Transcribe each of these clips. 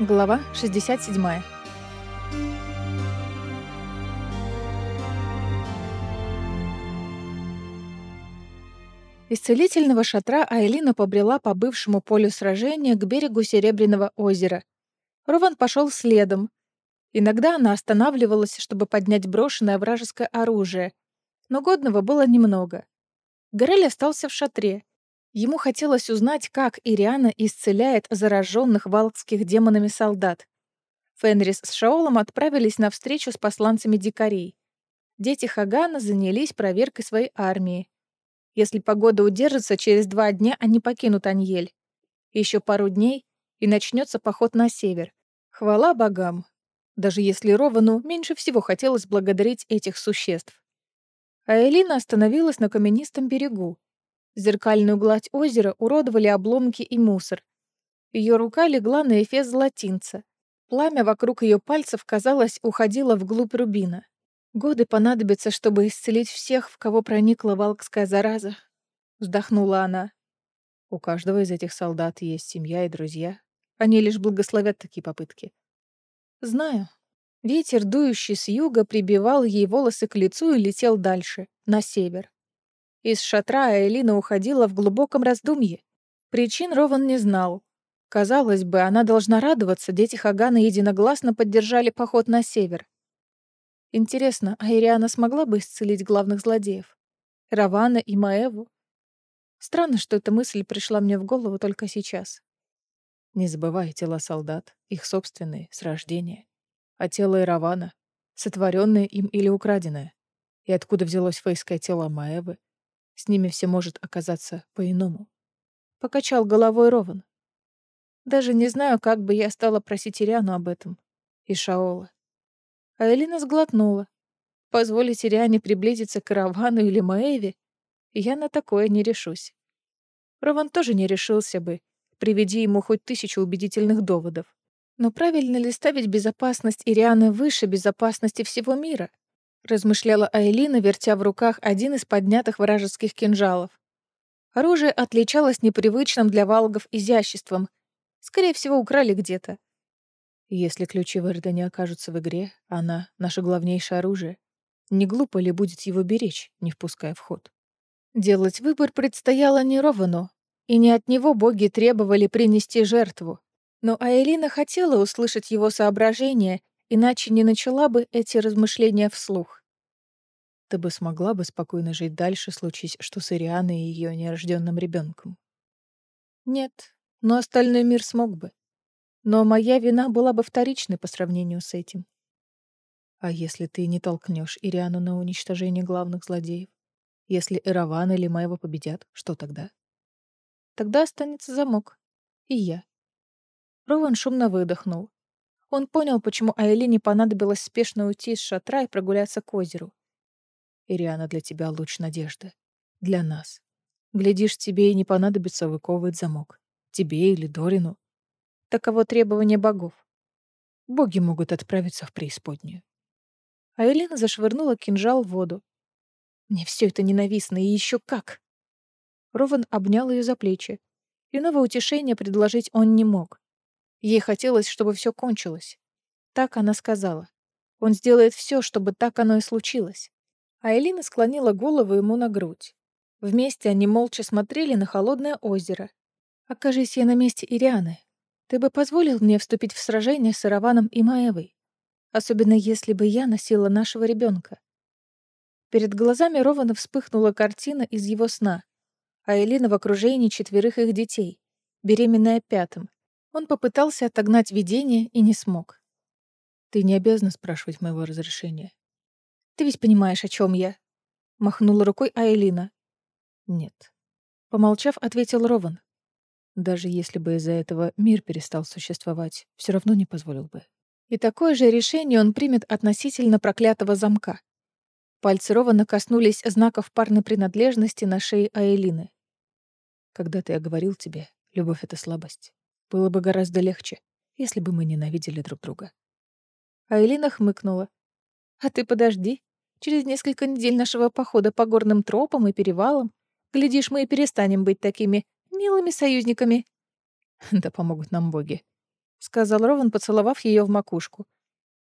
Глава 67. Из целительного шатра Айлина побрела по бывшему полю сражения к берегу Серебряного озера. Рован пошел следом. Иногда она останавливалась, чтобы поднять брошенное вражеское оружие, но годного было немного. Горель остался в шатре, Ему хотелось узнать, как Ириана исцеляет зараженных валкских демонами солдат. Фенрис с Шаолом отправились на встречу с посланцами дикарей. Дети Хагана занялись проверкой своей армии. Если погода удержится, через два дня они покинут Аньель. Еще пару дней, и начнется поход на север. Хвала богам. Даже если Ровану меньше всего хотелось благодарить этих существ. А Элина остановилась на каменистом берегу, Зеркальную гладь озера уродовали обломки и мусор. Ее рука легла на эфес золотинца. Пламя вокруг ее пальцев, казалось, уходило вглубь рубина. Годы понадобятся, чтобы исцелить всех, в кого проникла валкская зараза. Вздохнула она. У каждого из этих солдат есть семья и друзья. Они лишь благословят такие попытки. Знаю. Ветер, дующий с юга, прибивал ей волосы к лицу и летел дальше, на север. Из шатра Элина уходила в глубоком раздумье. Причин Рован не знал. Казалось бы, она должна радоваться, дети Хагана единогласно поддержали поход на север. Интересно, а Ириана смогла бы исцелить главных злодеев? Равана и Маеву? Странно, что эта мысль пришла мне в голову только сейчас. Не забывай тела солдат, их собственные, с рождения. А тело Иравана, сотворенное им или украденное. И откуда взялось фейское тело Маевы? С ними все может оказаться по-иному. Покачал головой Рован. Даже не знаю, как бы я стала просить Ириану об этом. И Шаола. А Элина сглотнула. Позволить Ириане приблизиться к Равану или Маэве? Я на такое не решусь. Рован тоже не решился бы, приведи ему хоть тысячу убедительных доводов. Но правильно ли ставить безопасность Ирианы выше безопасности всего мира? Размышляла Айлина, вертя в руках один из поднятых вражеских кинжалов. Оружие отличалось непривычным для валгов изяществом. Скорее всего, украли где-то. Если ключи Верда не окажутся в игре, она — наше главнейшее оружие. Не глупо ли будет его беречь, не впуская в ход? Делать выбор предстояло не Ровану, и не от него боги требовали принести жертву. Но Айлина хотела услышать его соображения, иначе не начала бы эти размышления вслух. Ты бы смогла бы спокойно жить дальше, случись что с Ирианой и ее нерожденным ребенком. Нет, но остальной мир смог бы. Но моя вина была бы вторичной по сравнению с этим. А если ты не толкнешь Ириану на уничтожение главных злодеев? Если Эраван или Маева победят, что тогда? Тогда останется замок. И я. Рован шумно выдохнул. Он понял, почему Айлине понадобилось спешно уйти из шатра и прогуляться к озеру. Ириана для тебя луч надежды. Для нас. Глядишь, тебе и не понадобится выковывать замок. Тебе или Дорину. Таково требование богов. Боги могут отправиться в преисподнюю. А Елена зашвырнула кинжал в воду. Мне все это ненавистно, и еще как. Рован обнял ее за плечи. Иного утешения предложить он не мог. Ей хотелось, чтобы все кончилось. Так она сказала. Он сделает все, чтобы так оно и случилось. А Элина склонила голову ему на грудь. Вместе они молча смотрели на холодное озеро. «Окажись я на месте Ирианы, ты бы позволил мне вступить в сражение с Ираваном и Маевой, особенно если бы я носила нашего ребенка. Перед глазами Рована вспыхнула картина из его сна, а Элина в окружении четверых их детей, беременная пятым. Он попытался отогнать видение и не смог. «Ты не обязана спрашивать моего разрешения. Ты ведь понимаешь, о чем я?» Махнула рукой Айлина. «Нет». Помолчав, ответил Рован. «Даже если бы из-за этого мир перестал существовать, все равно не позволил бы. И такое же решение он примет относительно проклятого замка». Пальцы Рована коснулись знаков парной принадлежности на шее Айлины. «Когда-то я говорил тебе, любовь — это слабость. Было бы гораздо легче, если бы мы ненавидели друг друга». Айлина хмыкнула. «А ты подожди. Через несколько недель нашего похода по горным тропам и перевалам, глядишь, мы и перестанем быть такими милыми союзниками. Да помогут нам боги. — сказал Рован, поцеловав ее в макушку.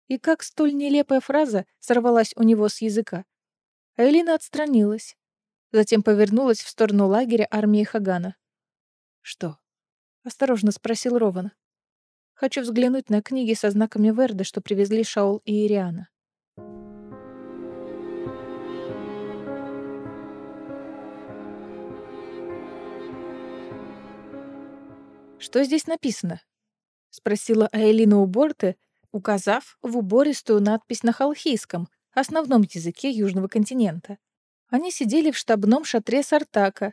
И как столь нелепая фраза сорвалась у него с языка. А Элина отстранилась. Затем повернулась в сторону лагеря армии Хагана. «Что?» — осторожно спросил Рован. «Хочу взглянуть на книги со знаками Верда, что привезли Шаул и Ириана». «Что здесь написано?» — спросила Аэлина у Борты, указав в убористую надпись на халхийском, основном языке Южного континента. Они сидели в штабном шатре Сартака.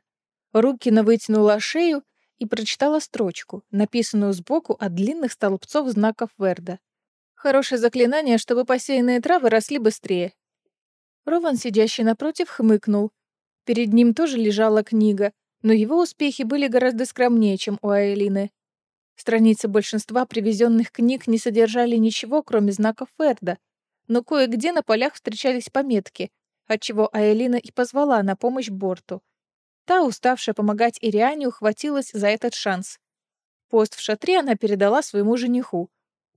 Рукина вытянула шею и прочитала строчку, написанную сбоку от длинных столбцов знаков Верда. «Хорошее заклинание, чтобы посеянные травы росли быстрее». Рован, сидящий напротив, хмыкнул. Перед ним тоже лежала книга, но его успехи были гораздо скромнее, чем у Айлины. Страницы большинства привезенных книг не содержали ничего, кроме знаков Ферда, но кое-где на полях встречались пометки, отчего Айлина и позвала на помощь Борту. Та, уставшая помогать Ириане, ухватилась за этот шанс. Пост в шатре она передала своему жениху.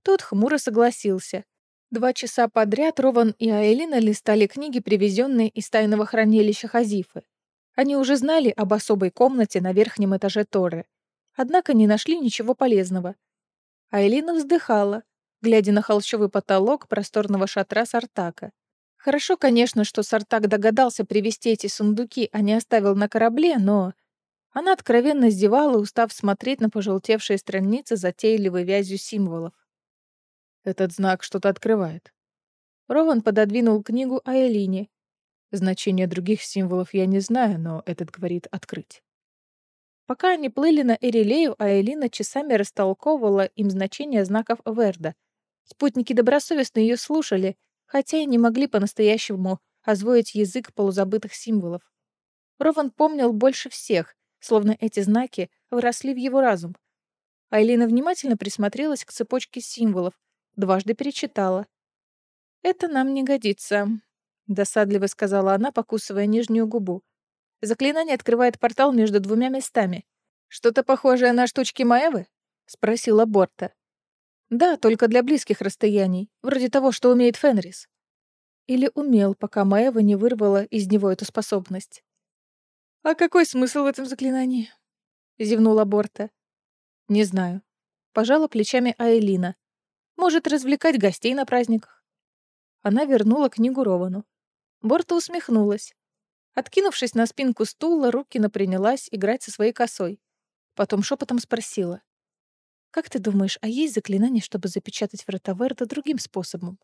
Тот хмуро согласился. Два часа подряд Рован и Айлина листали книги, привезенные из тайного хранилища Хазифы. Они уже знали об особой комнате на верхнем этаже Торы, однако не нашли ничего полезного. Айлина вздыхала, глядя на холщовый потолок просторного шатра Сартака. Хорошо, конечно, что Сартак догадался привезти эти сундуки, а не оставил на корабле, но... Она откровенно зевала, устав смотреть на пожелтевшие страницы затейливой вязью символов. Этот знак что-то открывает. Рован пододвинул книгу Айлине, Значение других символов я не знаю, но этот говорит «открыть». Пока они плыли на Эрилею, а Элина часами растолковывала им значение знаков Верда. Спутники добросовестно ее слушали, хотя и не могли по-настоящему освоить язык полузабытых символов. Рован помнил больше всех, словно эти знаки вросли в его разум. Айлина внимательно присмотрелась к цепочке символов, дважды перечитала. «Это нам не годится. — досадливо сказала она, покусывая нижнюю губу. «Заклинание открывает портал между двумя местами. Что-то похожее на штучки Маэвы?» — спросила Борта. «Да, только для близких расстояний, вроде того, что умеет Фенрис». Или умел, пока Маэва не вырвала из него эту способность. «А какой смысл в этом заклинании?» — зевнула Борта. «Не знаю». Пожала плечами Айлина. «Может развлекать гостей на праздниках». Она вернула книгу Ровану. Борта усмехнулась. Откинувшись на спинку стула, Рукина принялась играть со своей косой. Потом шепотом спросила. «Как ты думаешь, а есть заклинание, чтобы запечатать врата Верда другим способом?»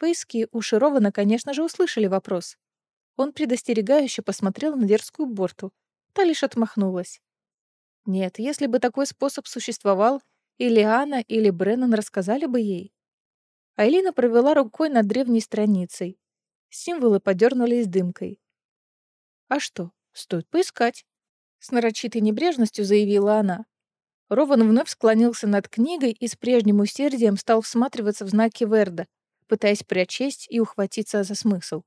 Фейские уши Рована, конечно же, услышали вопрос. Он предостерегающе посмотрел на дерзкую Борту. Та лишь отмахнулась. Нет, если бы такой способ существовал, или Анна, или Бреннан рассказали бы ей. Айлина провела рукой над древней страницей. Символы подернулись дымкой. «А что, стоит поискать?» С нарочитой небрежностью заявила она. Рован вновь склонился над книгой и с прежним усердием стал всматриваться в знаки Верда, пытаясь прочесть и ухватиться за смысл.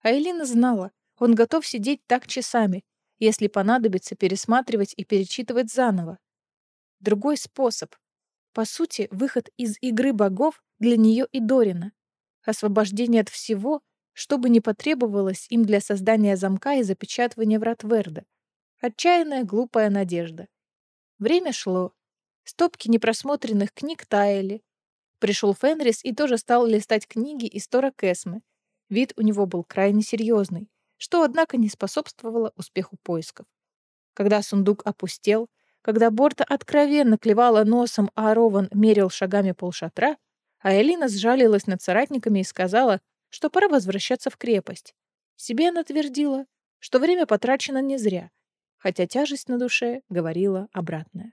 А Элина знала, он готов сидеть так часами, если понадобится пересматривать и перечитывать заново. Другой способ. По сути, выход из игры богов для нее и Дорина. Освобождение от всего, что бы ни потребовалось им для создания замка и запечатывания врат Верда. Отчаянная, глупая надежда. Время шло. Стопки непросмотренных книг таяли. Пришел Фенрис и тоже стал листать книги из Тора Кэсмы. Вид у него был крайне серьезный, что, однако, не способствовало успеху поисков. Когда сундук опустел, когда Борта откровенно клевала носом, а Рован мерил шагами полшатра, а Элина сжалилась над соратниками и сказала, что пора возвращаться в крепость. Себе она твердила, что время потрачено не зря, хотя тяжесть на душе говорила обратное.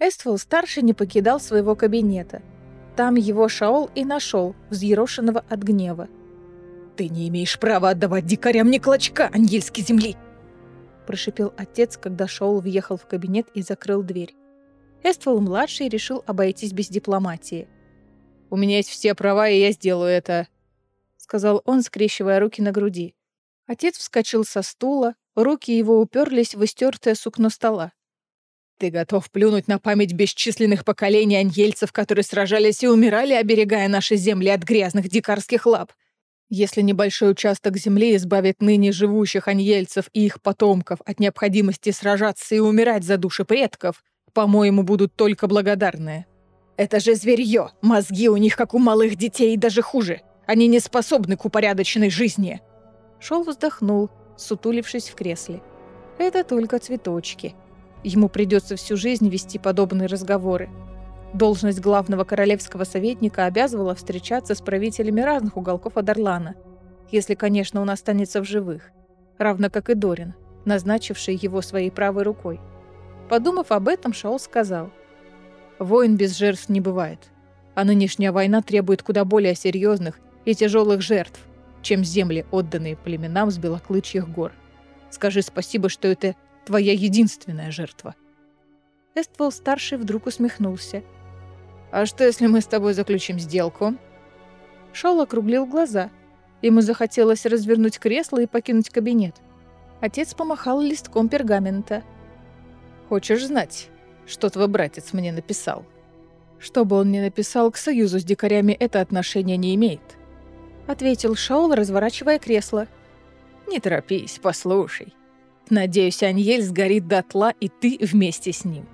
Эствол-старший не покидал своего кабинета. Там его Шаол и нашел, взъерошенного от гнева. «Ты не имеешь права отдавать дикарям ни клочка ангельской земли!» прошипел отец, когда Шаол въехал в кабинет и закрыл дверь. Эствол-младший решил обойтись без дипломатии. «У меня есть все права, и я сделаю это», — сказал он, скрещивая руки на груди. Отец вскочил со стула, Руки его уперлись в истертое сукно стола. Ты готов плюнуть на память бесчисленных поколений аньельцев, которые сражались и умирали, оберегая наши земли от грязных дикарских лап. Если небольшой участок земли избавит ныне живущих аньельцев и их потомков от необходимости сражаться и умирать за души предков, по-моему, будут только благодарны. Это же зверье, мозги у них как у малых детей и даже хуже. Они не способны к упорядоченной жизни. Шел вздохнул, сутулившись в кресле. Это только цветочки. Ему придется всю жизнь вести подобные разговоры. Должность главного королевского советника обязывала встречаться с правителями разных уголков Адарлана, если, конечно, он останется в живых, равно как и Дорин, назначивший его своей правой рукой. Подумав об этом, Шаол сказал, «Войн без жертв не бывает, а нынешняя война требует куда более серьезных и тяжелых жертв, чем земли, отданные племенам с белоклычьих гор. Скажи спасибо, что это твоя единственная жертва». Эствол-старший вдруг усмехнулся. «А что, если мы с тобой заключим сделку?» Шол округлил глаза. Ему захотелось развернуть кресло и покинуть кабинет. Отец помахал листком пергамента. «Хочешь знать, что твой братец мне написал?» «Что бы он ни написал, к союзу с дикарями это отношение не имеет», — ответил Шаул, разворачивая кресло. «Не торопись, послушай. Надеюсь, Аньель сгорит дотла, и ты вместе с ним».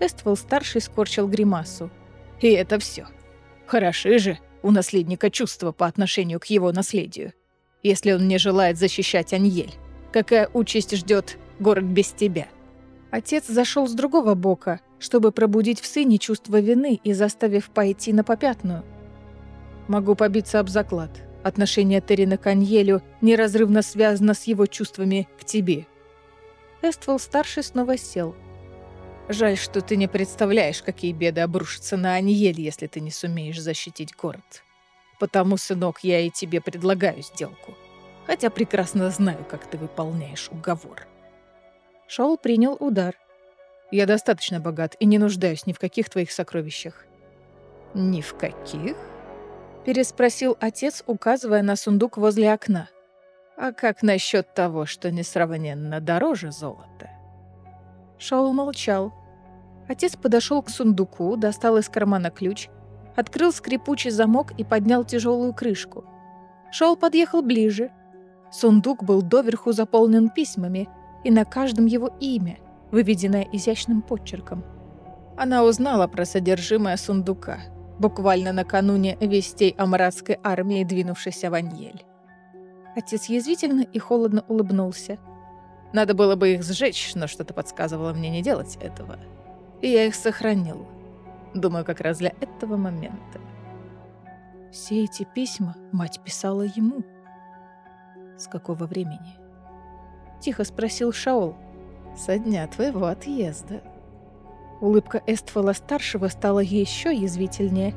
Эствол-старший скорчил гримасу. «И это все. Хороши же у наследника чувства по отношению к его наследию. Если он не желает защищать Аньель, какая участь ждет город без тебя?» Отец зашел с другого бока, чтобы пробудить в сыне чувство вины и заставив пойти на попятную. «Могу побиться об заклад. Отношение Террина к Аньелю неразрывно связано с его чувствами к тебе». Эствол-старший снова сел. «Жаль, что ты не представляешь, какие беды обрушатся на Аньель, если ты не сумеешь защитить город. Потому, сынок, я и тебе предлагаю сделку. Хотя прекрасно знаю, как ты выполняешь уговор». Шоул принял удар. «Я достаточно богат и не нуждаюсь ни в каких твоих сокровищах». «Ни в каких?» переспросил отец, указывая на сундук возле окна. «А как насчет того, что несравненно дороже золота?» Шаул молчал. Отец подошел к сундуку, достал из кармана ключ, открыл скрипучий замок и поднял тяжелую крышку. Шаул подъехал ближе. Сундук был доверху заполнен письмами, и на каждом его имя, выведенное изящным подчерком. Она узнала про содержимое сундука — буквально накануне вестей о маратской армии, двинувшейся в Аньель. Отец язвительно и холодно улыбнулся. Надо было бы их сжечь, но что-то подсказывало мне не делать этого. И я их сохранил. Думаю, как раз для этого момента. Все эти письма мать писала ему. С какого времени? Тихо спросил Шаол. Со дня твоего отъезда. Улыбка Эствола-старшего стала еще язвительнее.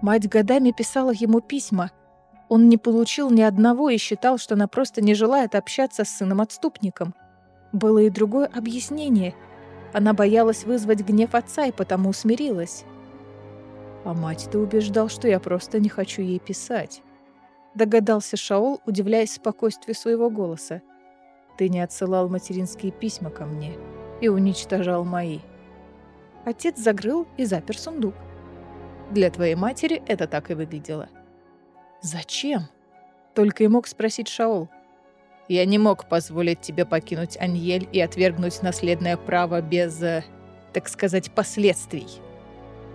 Мать годами писала ему письма. Он не получил ни одного и считал, что она просто не желает общаться с сыном-отступником. Было и другое объяснение. Она боялась вызвать гнев отца и потому смирилась. «А мать ты убеждал, что я просто не хочу ей писать», — догадался Шаол, удивляясь спокойствию своего голоса. «Ты не отсылал материнские письма ко мне и уничтожал мои». Отец закрыл и запер сундук. Для твоей матери это так и выглядело. Зачем? Только и мог спросить Шаол. Я не мог позволить тебе покинуть Аньель и отвергнуть наследное право без, э, так сказать, последствий.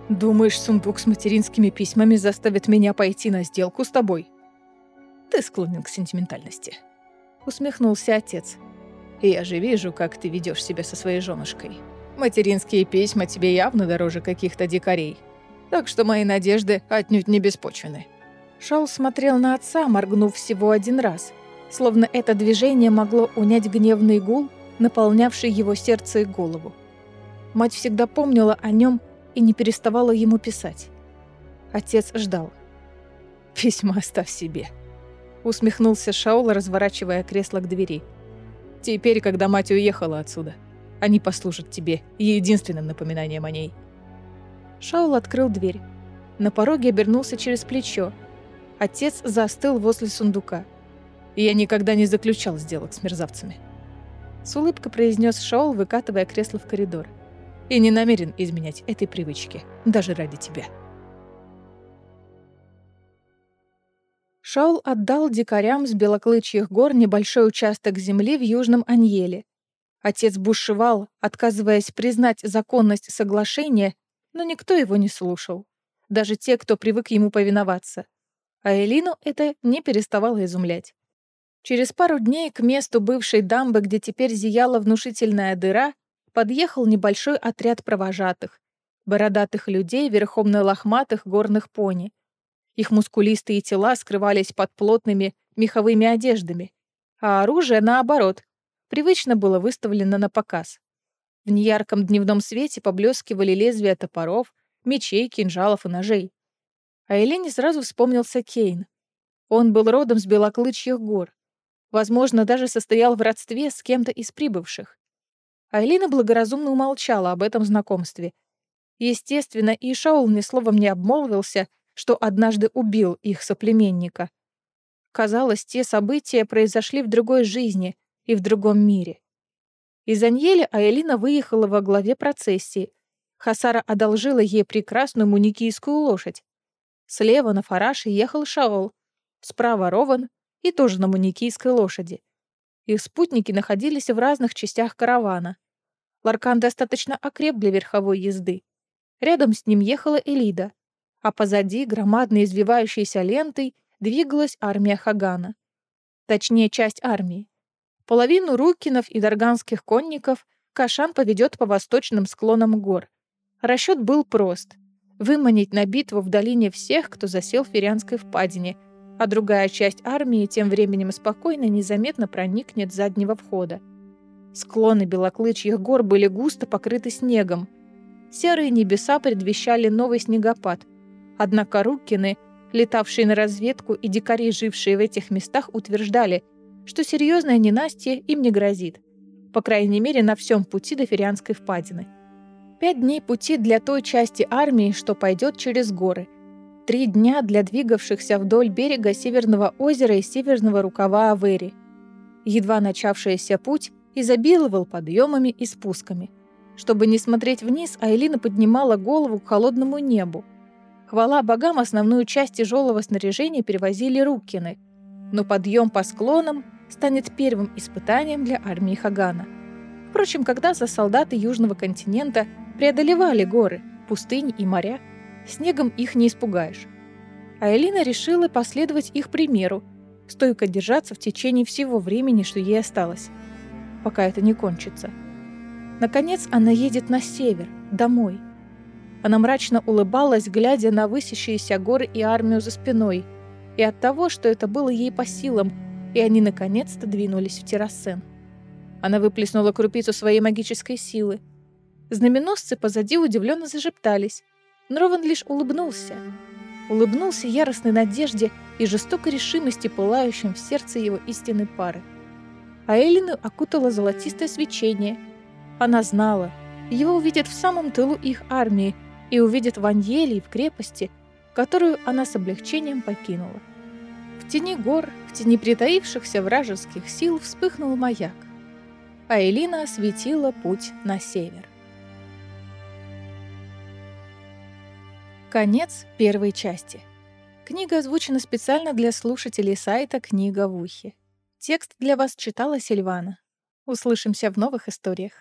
Думаешь, сундук с материнскими письмами заставит меня пойти на сделку с тобой? Ты склонен к сентиментальности. Усмехнулся отец. Я же вижу, как ты ведешь себя со своей женушкой. Материнские письма тебе явно дороже каких-то дикарей. Так что мои надежды отнюдь не беспочвены». Шаул смотрел на отца, моргнув всего один раз, словно это движение могло унять гневный гул, наполнявший его сердце и голову. Мать всегда помнила о нем и не переставала ему писать. Отец ждал. «Письма оставь себе», — усмехнулся Шаул, разворачивая кресло к двери. «Теперь, когда мать уехала отсюда, они послужат тебе единственным напоминанием о ней». Шаул открыл дверь. На пороге обернулся через плечо. Отец застыл возле сундука. «Я никогда не заключал сделок с мерзавцами. С улыбкой произнес Шоул, выкатывая кресло в коридор. «И не намерен изменять этой привычки, даже ради тебя». Шаул отдал дикарям с белоклычьих гор небольшой участок земли в Южном Аньеле. Отец бушевал, отказываясь признать законность соглашения, но никто его не слушал. Даже те, кто привык ему повиноваться. А Элину это не переставало изумлять. Через пару дней к месту бывшей дамбы, где теперь зияла внушительная дыра, подъехал небольшой отряд провожатых, бородатых людей верхом на лохматых горных пони. Их мускулистые тела скрывались под плотными меховыми одеждами, а оружие, наоборот, привычно было выставлено на показ. В неярком дневном свете поблескивали лезвия топоров, мечей, кинжалов и ножей. А Елене сразу вспомнился Кейн. Он был родом с Белоклычьих гор. Возможно, даже состоял в родстве с кем-то из прибывших. Айлина благоразумно умолчала об этом знакомстве. Естественно, и Шаул ни словом не обмолвился, что однажды убил их соплеменника. Казалось, те события произошли в другой жизни и в другом мире. Из Аньеля Айлина выехала во главе процессии. Хасара одолжила ей прекрасную муникийскую лошадь. Слева на фараше ехал Шаол, справа Рован, и тоже на маникийской лошади. Их спутники находились в разных частях каравана. Ларкан достаточно окреп для верховой езды. Рядом с ним ехала Элида, а позади, громадной извивающейся лентой, двигалась армия Хагана. Точнее, часть армии. Половину рукинов и дарганских конников Кашан поведет по восточным склонам гор. Расчет был прост — выманить на битву в долине всех, кто засел в Ферианской впадине — а другая часть армии тем временем спокойно незаметно проникнет с заднего входа. Склоны белоклычьих гор были густо покрыты снегом. Серые небеса предвещали новый снегопад. Однако Руккины, летавшие на разведку и дикари, жившие в этих местах, утверждали, что серьезное ненастье им не грозит. По крайней мере, на всем пути до Ферианской впадины. Пять дней пути для той части армии, что пойдет через горы – Три дня для двигавшихся вдоль берега Северного озера и северного рукава Авери. Едва начавшийся путь изобиловал подъемами и спусками. Чтобы не смотреть вниз, Айлина поднимала голову к холодному небу. Хвала богам, основную часть тяжелого снаряжения перевозили Руккины, но подъем по склонам станет первым испытанием для армии Хагана. Впрочем, когда за солдаты Южного континента преодолевали горы, пустыни и моря, Снегом их не испугаешь. А Элина решила последовать их примеру, стойко держаться в течение всего времени, что ей осталось, пока это не кончится. Наконец она едет на север, домой. Она мрачно улыбалась, глядя на высящиеся горы и армию за спиной, и от того, что это было ей по силам, и они наконец-то двинулись в террасен. Она выплеснула крупицу своей магической силы. Знаменосцы позади удивленно зашептались, Нрован лишь улыбнулся. Улыбнулся яростной надежде и жестокой решимости, пылающим в сердце его истинной пары. А Эллину окутало золотистое свечение. Она знала, его увидят в самом тылу их армии и увидят в Аньеле и в крепости, которую она с облегчением покинула. В тени гор, в тени притаившихся вражеских сил вспыхнул маяк, а Элина осветила путь на север. Конец первой части. Книга озвучена специально для слушателей сайта «Книга в ухе». Текст для вас читала Сильвана. Услышимся в новых историях.